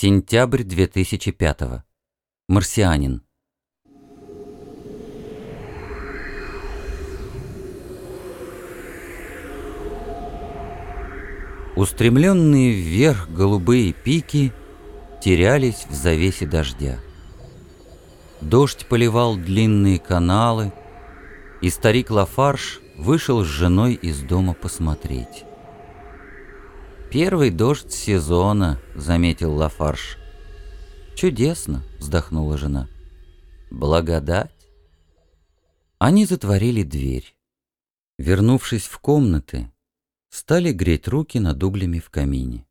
Сентябрь 2005. Марсианин. Устремленные вверх голубые пики терялись в завесе дождя. Дождь поливал длинные каналы, и старик Лафарш вышел с женой из дома посмотреть. «Первый дождь сезона», — заметил Лафарш. «Чудесно», — вздохнула жена. «Благодать». Они затворили дверь. Вернувшись в комнаты, стали греть руки над углями в камине.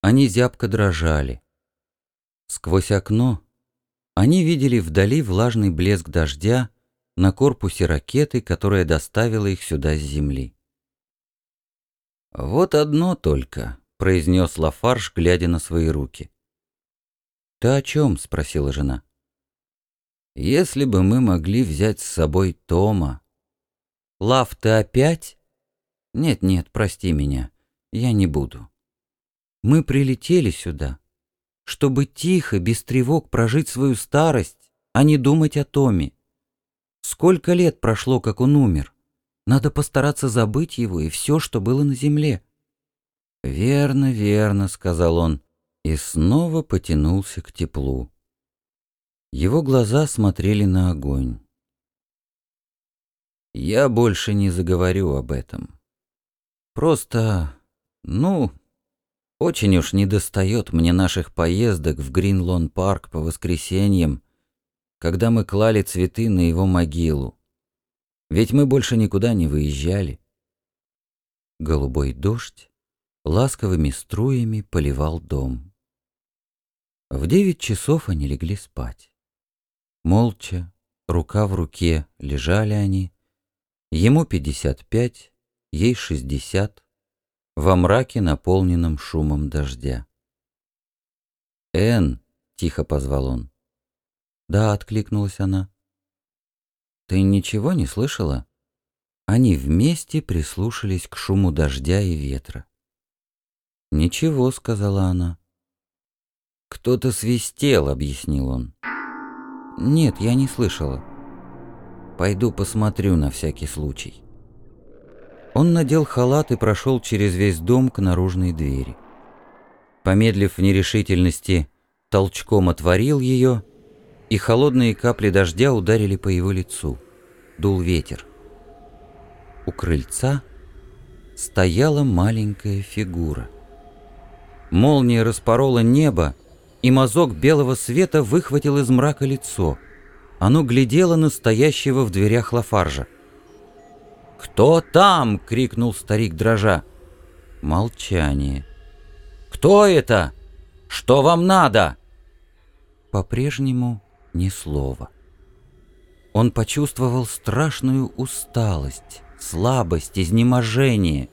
Они зябко дрожали. Сквозь окно они видели вдали влажный блеск дождя на корпусе ракеты, которая доставила их сюда с земли. «Вот одно только», — произнес Лафарш, глядя на свои руки. «Ты о чем?» — спросила жена. «Если бы мы могли взять с собой Тома». «Лав, ты опять?» «Нет-нет, прости меня, я не буду. Мы прилетели сюда, чтобы тихо, без тревог прожить свою старость, а не думать о Томе. Сколько лет прошло, как он умер? Надо постараться забыть его и все, что было на земле». «Верно, верно», — сказал он, и снова потянулся к теплу. Его глаза смотрели на огонь. «Я больше не заговорю об этом. Просто, ну, очень уж недостает мне наших поездок в Гринлон-парк по воскресеньям, когда мы клали цветы на его могилу. Ведь мы больше никуда не выезжали. Голубой дождь ласковыми струями поливал дом. В девять часов они легли спать. Молча, рука в руке, лежали они. Ему пятьдесят пять, ей шестьдесят, во мраке, наполненном шумом дождя. «Энн!» — тихо позвал он. «Да», — откликнулась она. «Ты ничего не слышала?» Они вместе прислушались к шуму дождя и ветра. «Ничего», — сказала она. «Кто-то свистел», — объяснил он. «Нет, я не слышала. Пойду посмотрю на всякий случай». Он надел халат и прошел через весь дом к наружной двери. Помедлив в нерешительности, толчком отворил ее, и холодные капли дождя ударили по его лицу. Дул ветер. У крыльца стояла маленькая фигура. Молния распорола небо, и мазок белого света выхватил из мрака лицо. Оно глядело на стоящего в дверях Лафаржа. «Кто там?» — крикнул старик дрожа. Молчание. «Кто это? Что вам надо?» По-прежнему ни слова. Он почувствовал страшную усталость, слабость, изнеможение.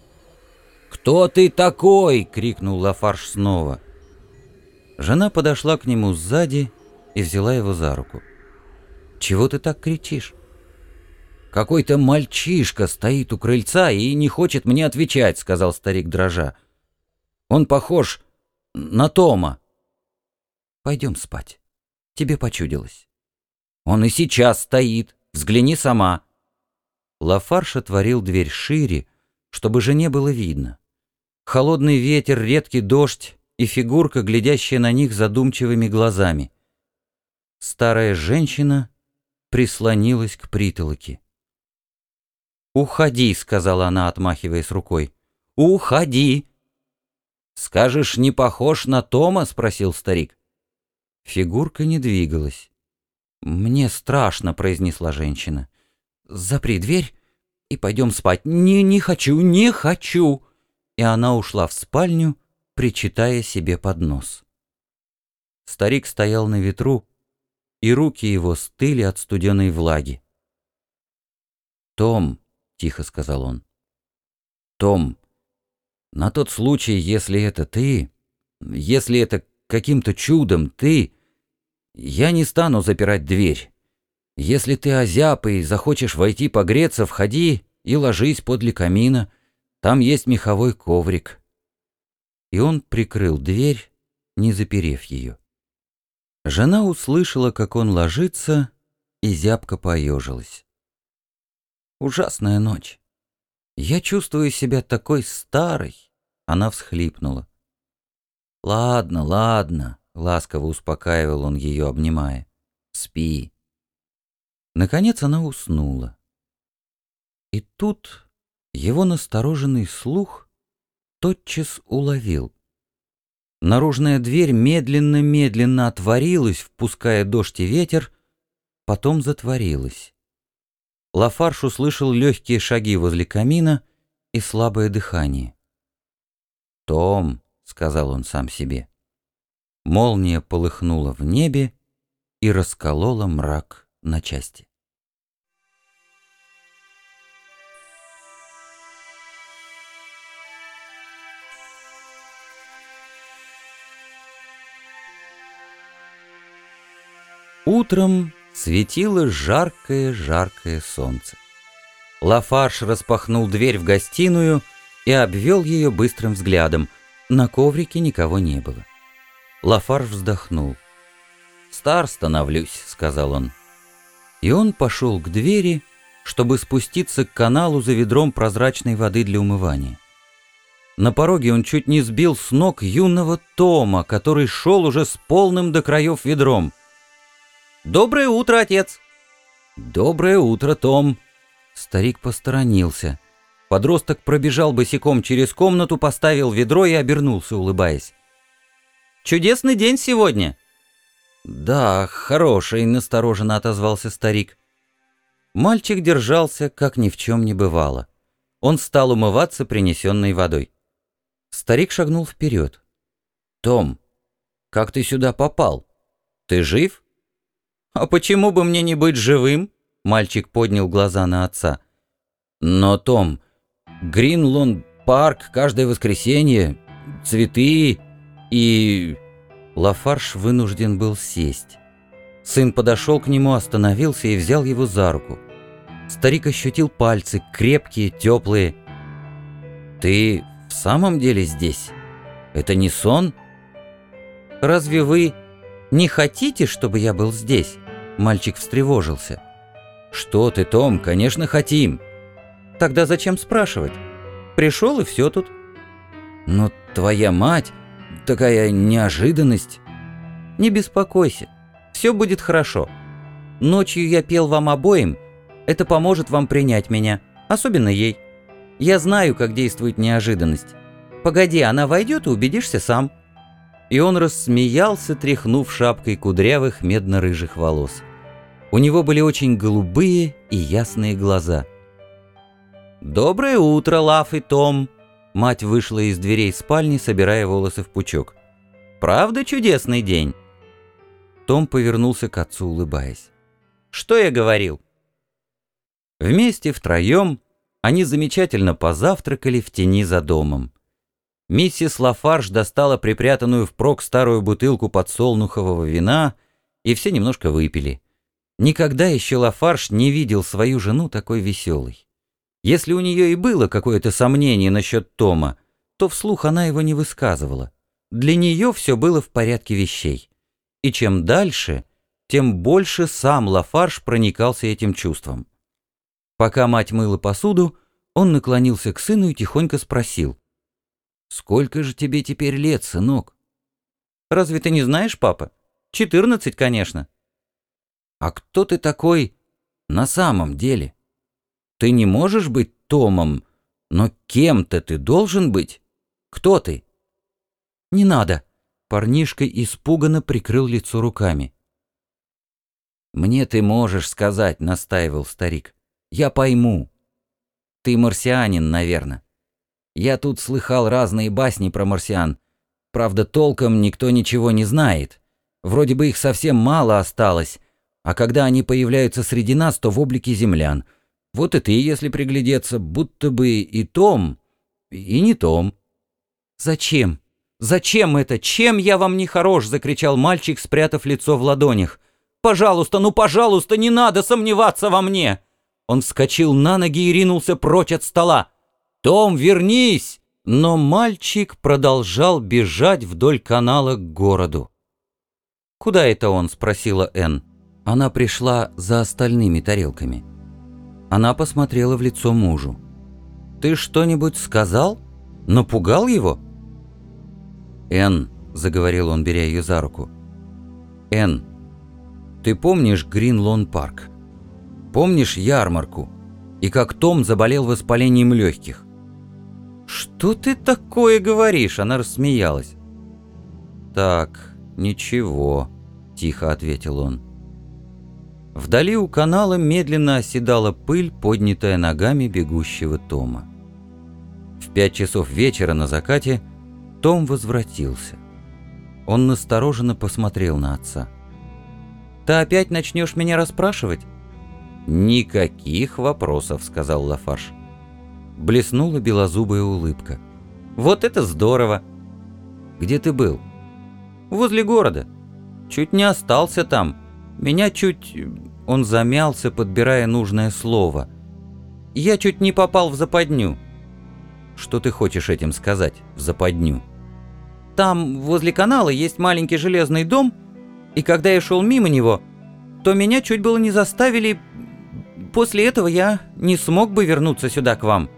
«Кто ты такой?» — крикнул Лафарш снова. Жена подошла к нему сзади и взяла его за руку. «Чего ты так кричишь?» «Какой-то мальчишка стоит у крыльца и не хочет мне отвечать», — сказал старик дрожа. «Он похож на Тома». «Пойдем спать. Тебе почудилось». «Он и сейчас стоит. Взгляни сама». Лафарш отворил дверь шире, чтобы жене было видно. Холодный ветер, редкий дождь и фигурка, глядящая на них задумчивыми глазами. Старая женщина прислонилась к притолоке. «Уходи», — сказала она, отмахиваясь рукой. «Уходи!» «Скажешь, не похож на Тома?» — спросил старик. Фигурка не двигалась. «Мне страшно», — произнесла женщина. «Запри дверь и пойдем спать». «Не, не хочу, не хочу!» И она ушла в спальню, причитая себе под нос. Старик стоял на ветру, и руки его стыли от студеной влаги. «Том», тихо сказал он. Том, на тот случай, если это ты, если это каким-то чудом ты, я не стану запирать дверь. Если ты озяб и захочешь войти погреться, входи и ложись подле камина. Там есть меховой коврик. И он прикрыл дверь, не заперев ее. Жена услышала, как он ложится, и зябко поежилась. Ужасная ночь. Я чувствую себя такой старой. Она всхлипнула. Ладно, ладно, ласково успокаивал он ее, обнимая. Спи. Наконец она уснула. И тут его настороженный слух тотчас уловил. Наружная дверь медленно-медленно отворилась, впуская дождь и ветер, потом затворилась. Лафарш услышал легкие шаги возле камина и слабое дыхание. «Том», — сказал он сам себе. Молния полыхнула в небе и расколола мрак на части. Утром светило жаркое-жаркое солнце. Лафарш распахнул дверь в гостиную и обвел ее быстрым взглядом. На коврике никого не было. Лафарш вздохнул. «Стар становлюсь», — сказал он. И он пошел к двери, чтобы спуститься к каналу за ведром прозрачной воды для умывания. На пороге он чуть не сбил с ног юного Тома, который шел уже с полным до краев ведром — «Доброе утро, отец!» «Доброе утро, Том!» Старик посторонился. Подросток пробежал босиком через комнату, поставил ведро и обернулся, улыбаясь. «Чудесный день сегодня!» «Да, хороший», — настороженно отозвался старик. Мальчик держался, как ни в чем не бывало. Он стал умываться принесенной водой. Старик шагнул вперед. «Том, как ты сюда попал? Ты жив?» «А почему бы мне не быть живым?» Мальчик поднял глаза на отца. «Но, Том, Гринлонд парк каждое воскресенье, цветы и...» Лафарш вынужден был сесть. Сын подошел к нему, остановился и взял его за руку. Старик ощутил пальцы, крепкие, теплые. «Ты в самом деле здесь? Это не сон?» «Разве вы не хотите, чтобы я был здесь?» Мальчик встревожился. «Что ты, Том, конечно, хотим». «Тогда зачем спрашивать? Пришел и все тут». «Но твоя мать, такая неожиданность». «Не беспокойся, все будет хорошо. Ночью я пел вам обоим, это поможет вам принять меня, особенно ей. Я знаю, как действует неожиданность. Погоди, она войдет и убедишься сам». И он рассмеялся, тряхнув шапкой кудрявых медно-рыжих волос. У него были очень голубые и ясные глаза. «Доброе утро, Лав и Том!» Мать вышла из дверей спальни, собирая волосы в пучок. «Правда чудесный день?» Том повернулся к отцу, улыбаясь. «Что я говорил?» Вместе втроем они замечательно позавтракали в тени за домом. Миссис Лафарж достала припрятанную впрок старую бутылку подсолнухового вина, и все немножко выпили. Никогда еще Лафарш не видел свою жену такой веселой. Если у нее и было какое-то сомнение насчет Тома, то вслух она его не высказывала. Для нее все было в порядке вещей. И чем дальше, тем больше сам Лафарш проникался этим чувством. Пока мать мыла посуду, он наклонился к сыну и тихонько спросил. «Сколько же тебе теперь лет, сынок?» «Разве ты не знаешь, папа? Четырнадцать, конечно». А кто ты такой на самом деле? Ты не можешь быть Томом, но кем-то ты должен быть. Кто ты? Не надо. Парнишка испуганно прикрыл лицо руками. «Мне ты можешь сказать», — настаивал старик. «Я пойму. Ты марсианин, наверное. Я тут слыхал разные басни про марсиан. Правда, толком никто ничего не знает. Вроде бы их совсем мало осталось, а когда они появляются среди нас, то в облике землян. Вот и ты, если приглядеться, будто бы и Том, и не Том. «Зачем? Зачем это? Чем я вам не хорош?» — закричал мальчик, спрятав лицо в ладонях. «Пожалуйста, ну пожалуйста, не надо сомневаться во мне!» Он вскочил на ноги и ринулся прочь от стола. «Том, вернись! Но мальчик продолжал бежать вдоль канала к городу. «Куда это он?» — спросила Энн. Она пришла за остальными тарелками. Она посмотрела в лицо мужу. «Ты что-нибудь сказал? Напугал его?» «Энн», — заговорил он, беря ее за руку. «Энн, ты помнишь Гринлон парк? Помнишь ярмарку? И как Том заболел воспалением легких? «Что ты такое говоришь?» Она рассмеялась. «Так, ничего», — тихо ответил он. Вдали у канала медленно оседала пыль, поднятая ногами бегущего Тома. В пять часов вечера на закате Том возвратился. Он настороженно посмотрел на отца. «Ты опять начнешь меня расспрашивать?» «Никаких вопросов», — сказал Лафарш. Блеснула белозубая улыбка. «Вот это здорово!» «Где ты был?» «Возле города. Чуть не остался там. Меня чуть...» Он замялся, подбирая нужное слово. «Я чуть не попал в западню». «Что ты хочешь этим сказать, в западню?» «Там, возле канала, есть маленький железный дом, и когда я шел мимо него, то меня чуть было не заставили... После этого я не смог бы вернуться сюда к вам».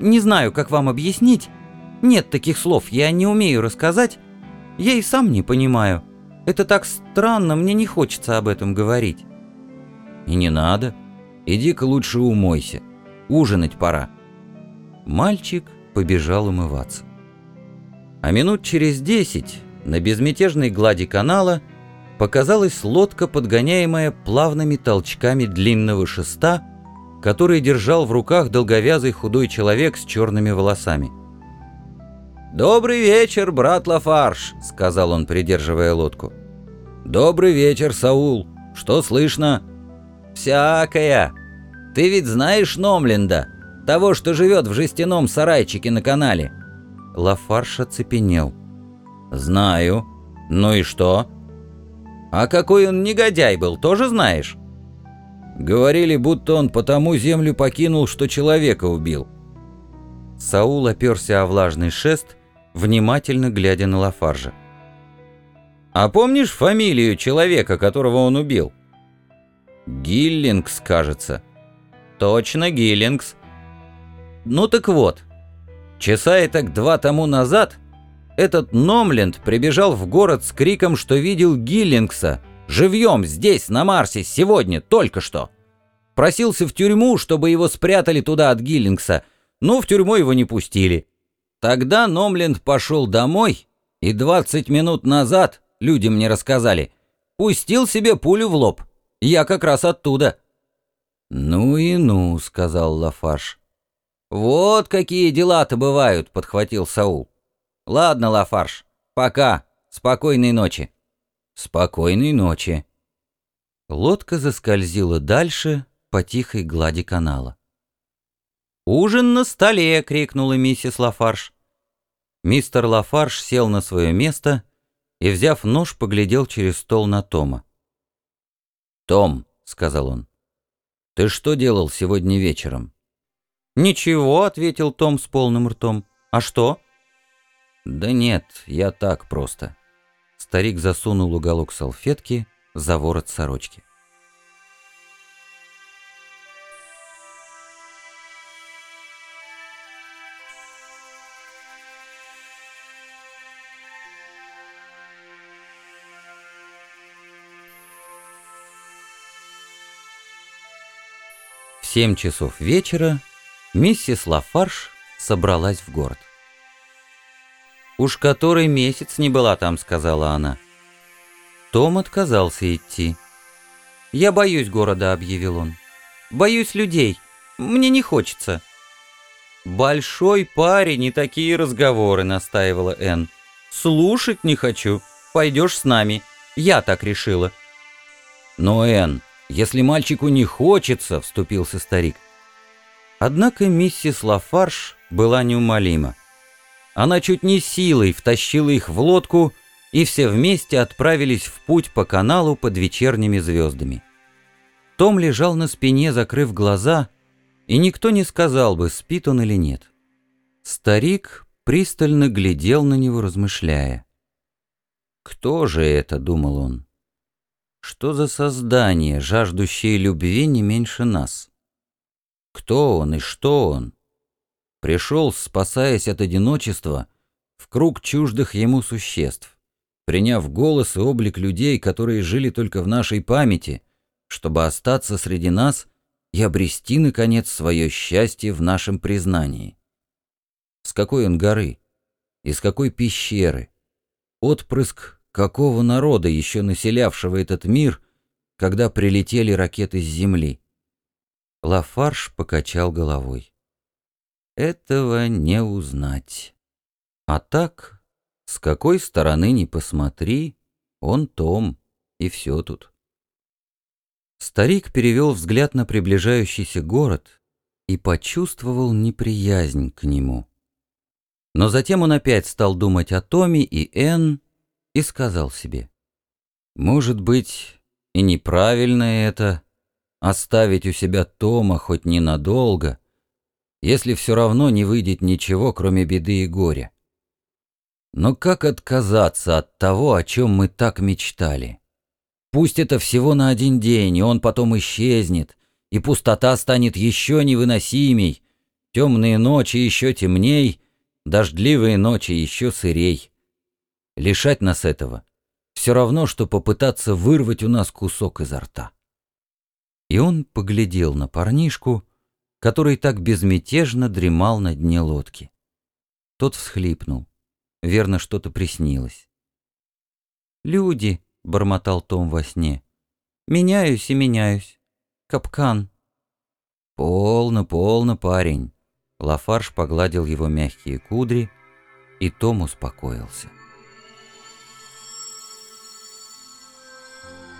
Не знаю, как вам объяснить. Нет таких слов, я не умею рассказать. Я и сам не понимаю. Это так странно, мне не хочется об этом говорить». «И не надо. Иди-ка лучше умойся. Ужинать пора». Мальчик побежал умываться. А минут через десять на безмятежной глади канала показалась лодка, подгоняемая плавными толчками длинного шеста, который держал в руках долговязый худой человек с черными волосами. «Добрый вечер, брат Лафарш», — сказал он, придерживая лодку. «Добрый вечер, Саул. Что слышно?» «Всякое. Ты ведь знаешь Номленда, того, что живет в жестяном сарайчике на канале?» Лафарш оцепенел. «Знаю. Ну и что?» «А какой он негодяй был, тоже знаешь?» Говорили, будто он потому землю покинул, что человека убил. Саул оперся о влажный шест, внимательно глядя на Лафаржа. «А помнишь фамилию человека, которого он убил?» «Гиллингс, кажется». «Точно, Гиллингс». «Ну так вот, часа и так два тому назад этот Номленд прибежал в город с криком, что видел Гиллингса, Живьем здесь, на Марсе, сегодня, только что. Просился в тюрьму, чтобы его спрятали туда от Гиллингса, но в тюрьму его не пустили. Тогда Номленд пошел домой, и 20 минут назад, люди мне рассказали, пустил себе пулю в лоб. Я как раз оттуда. «Ну и ну», — сказал Лафаш. «Вот какие дела-то бывают», — подхватил Саул. «Ладно, Лафарш, пока, спокойной ночи». «Спокойной ночи». Лодка заскользила дальше по тихой глади канала. «Ужин на столе!» — крикнула миссис Лафарш. Мистер Лафарш сел на свое место и, взяв нож, поглядел через стол на Тома. «Том», — сказал он, — «ты что делал сегодня вечером?» «Ничего», — ответил Том с полным ртом. «А что?» «Да нет, я так просто». Старик засунул уголок салфетки за ворот сорочки. В семь часов вечера миссис Лафарш собралась в город. «Уж который месяц не была там», — сказала она. Том отказался идти. «Я боюсь города», — объявил он. «Боюсь людей. Мне не хочется». «Большой парень такие разговоры», — настаивала Энн. «Слушать не хочу. Пойдешь с нами. Я так решила». «Но, Энн, если мальчику не хочется», — вступился старик. Однако миссис Лафарш была неумолима. Она чуть не силой втащила их в лодку, и все вместе отправились в путь по каналу под вечерними звездами. Том лежал на спине, закрыв глаза, и никто не сказал бы, спит он или нет. Старик пристально глядел на него, размышляя. «Кто же это?» — думал он. «Что за создание, жаждущее любви не меньше нас? Кто он и что он? Пришел, спасаясь от одиночества, в круг чуждых ему существ, приняв голос и облик людей, которые жили только в нашей памяти, чтобы остаться среди нас и обрести, наконец, свое счастье в нашем признании. С какой он горы? Из какой пещеры? Отпрыск какого народа, еще населявшего этот мир, когда прилетели ракеты с Земли? Лафарш покачал головой. Этого не узнать. А так, с какой стороны ни посмотри, он Том, и все тут. Старик перевел взгляд на приближающийся город и почувствовал неприязнь к нему. Но затем он опять стал думать о Томе и Энн и сказал себе, «Может быть, и неправильно это, оставить у себя Тома хоть ненадолго, если все равно не выйдет ничего, кроме беды и горя. Но как отказаться от того, о чем мы так мечтали? Пусть это всего на один день, и он потом исчезнет, и пустота станет еще невыносимей, темные ночи еще темней, дождливые ночи еще сырей. Лишать нас этого все равно, что попытаться вырвать у нас кусок изо рта. И он поглядел на парнишку, который так безмятежно дремал на дне лодки. Тот всхлипнул. Верно, что-то приснилось. «Люди», — бормотал Том во сне, — «меняюсь и меняюсь. Капкан». «Полно, полно, парень. Лафарш погладил его мягкие кудри, и Том успокоился.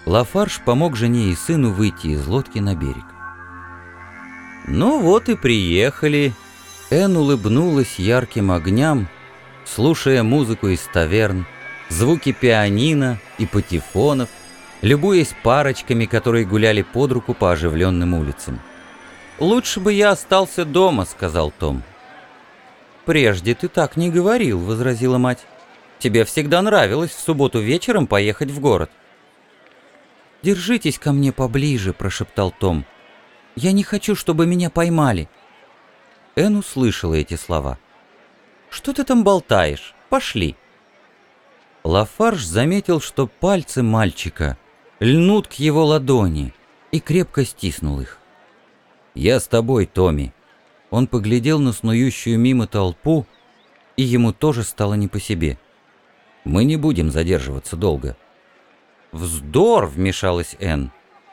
Лафарш помог жене и сыну выйти из лодки на берег. «Ну вот и приехали». Эн улыбнулась ярким огням, слушая музыку из таверн, звуки пианино и патефонов, любуясь парочками, которые гуляли под руку по оживленным улицам. «Лучше бы я остался дома», — сказал Том. «Прежде ты так не говорил», — возразила мать. «Тебе всегда нравилось в субботу вечером поехать в город». «Держитесь ко мне поближе», — прошептал Том. «Я не хочу, чтобы меня поймали». Эн услышала эти слова. «Что ты там болтаешь? Пошли». Лафарж заметил, что пальцы мальчика льнут к его ладони и крепко стиснул их. «Я с тобой, Томми». Он поглядел на снующую мимо толпу, и ему тоже стало не по себе. «Мы не будем задерживаться долго». «Вздор!» — вмешалась Энн.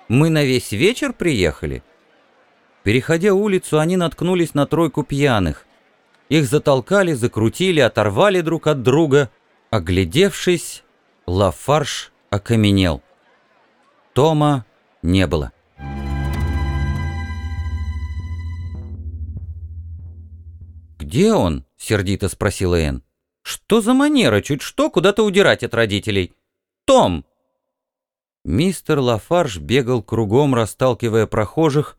«Мы на весь вечер приехали?» Переходя улицу, они наткнулись на тройку пьяных. Их затолкали, закрутили, оторвали друг от друга. Оглядевшись, Лафарш окаменел. Тома не было. «Где он?» — сердито спросила Энн. «Что за манера чуть что куда-то удирать от родителей? Том!» Мистер Лафарж бегал кругом, расталкивая прохожих,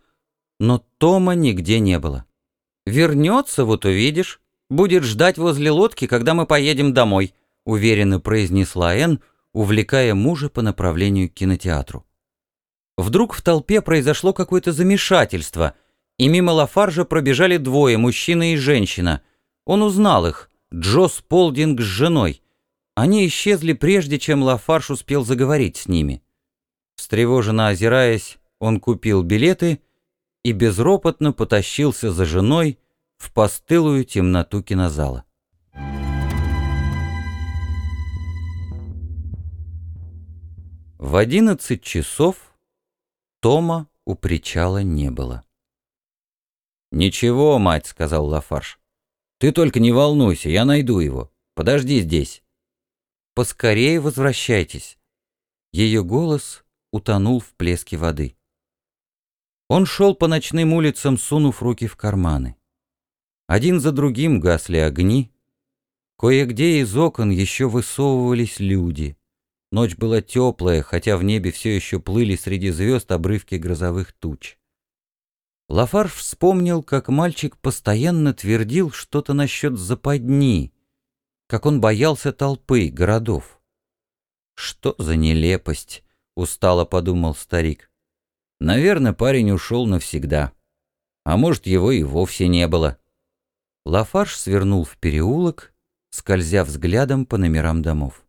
но Тома нигде не было. «Вернется, вот увидишь. Будет ждать возле лодки, когда мы поедем домой», — уверенно произнесла Энн, увлекая мужа по направлению к кинотеатру. Вдруг в толпе произошло какое-то замешательство — и мимо Лафаржа пробежали двое, мужчина и женщина. Он узнал их, Джо Сполдинг с женой. Они исчезли прежде, чем Лафарж успел заговорить с ними. Встревоженно озираясь, он купил билеты и безропотно потащился за женой в постылую темноту кинозала. В одиннадцать часов Тома у причала не было. «Ничего, мать», — сказал Лафарш. «Ты только не волнуйся, я найду его. Подожди здесь». «Поскорее возвращайтесь». Ее голос утонул в плеске воды. Он шел по ночным улицам, сунув руки в карманы. Один за другим гасли огни. Кое-где из окон еще высовывались люди. Ночь была теплая, хотя в небе все еще плыли среди звезд обрывки грозовых туч. Лафарж вспомнил, как мальчик постоянно твердил что-то насчет западни, как он боялся толпы, городов. «Что за нелепость!» — устало подумал старик. «Наверное, парень ушел навсегда. А может, его и вовсе не было». Лафарж свернул в переулок, скользя взглядом по номерам домов.